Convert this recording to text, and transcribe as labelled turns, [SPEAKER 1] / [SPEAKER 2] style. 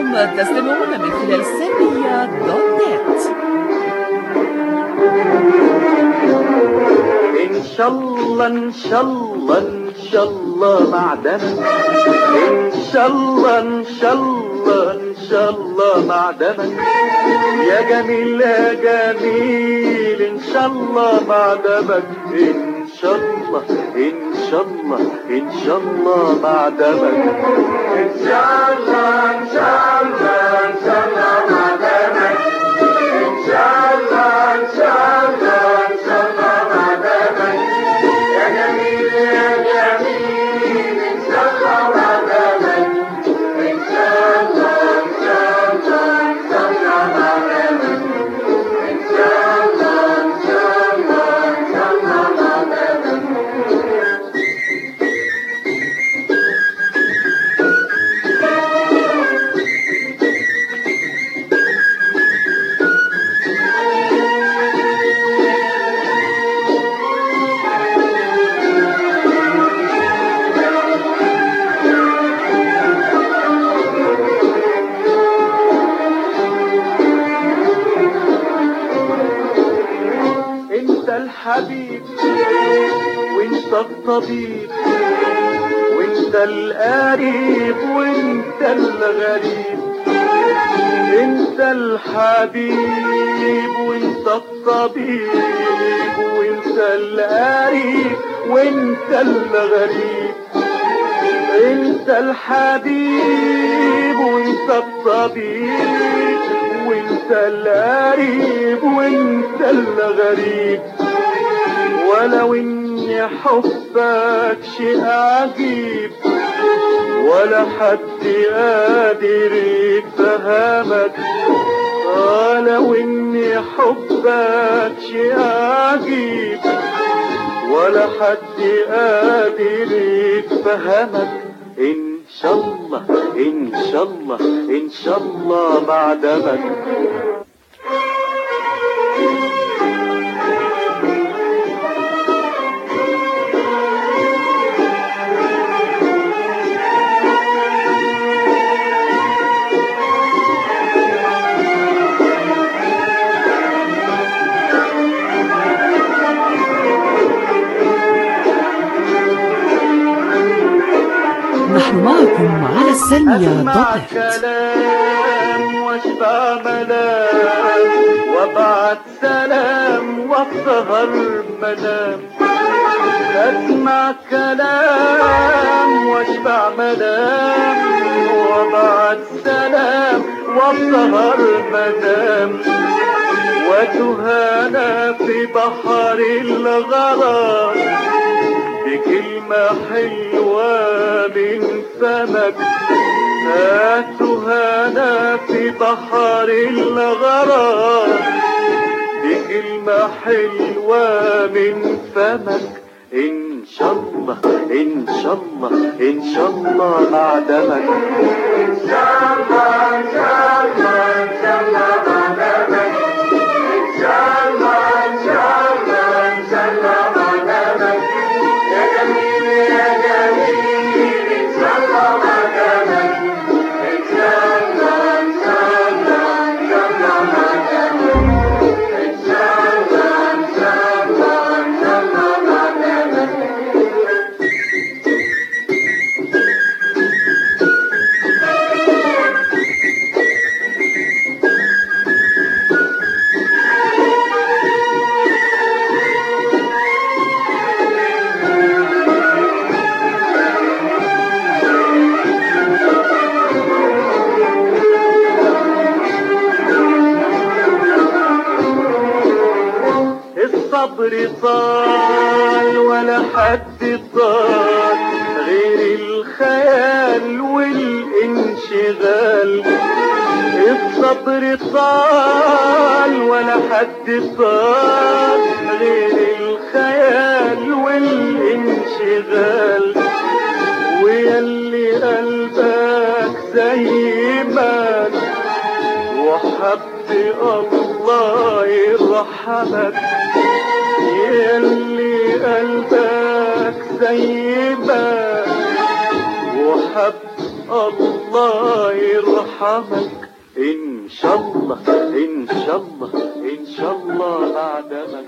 [SPEAKER 1] أنتم تستمعون من خلال سامية دوت نت
[SPEAKER 2] ان شاء الله ان شاء الله ان شاء الله معدنك ان شاء الله ان شاء الله ان شاء الله معدنك يا جميل يا جميل ان شاء الله معدنك ان شاء الله ان شاء الله إن شاء الله معدنك إن شاء الله إن شاء الله إن شاء الله الحبيب وانت الطبيب وانت القريب وانت الغريب. انت الحبيب وانت الطبيب وانت القريب وانت الغريب. انت الحبيب وانت الطبيب وانت القريب وانت الغريب. ولو إني حبك شيء عجيب ولا حد قادر يفهمك ولو إني حبك شيء عجيب ولا حد قادر يفهمك إن شاء الله إن شاء الله إن شاء الله بعدمك
[SPEAKER 1] دوت نت
[SPEAKER 2] كلام واشبع ملام وابعت سلام واسهر منام أسمع كلام واشبع ملام وابعت سلام واسهر منام وتهانى في بحر الغرام بكلمة حلوة من فمك هاتهانا في بحر الغرام. بكلمة حلوة من فمك إن شاء الله إن شاء الله إن شاء الله بعدمك إن شاء الله إن شاء الله إن شاء الله. الصبر طال ولا حد طال غير الخيال والانشغال. الصبر طال ولا حد طال غير الخيال والانشغال. ويلي قلبك زي ما وحب الله يرحمك. ما وحب الله يرحمك. إن شاء الله إن شاء الله إن شاء الله بعدمك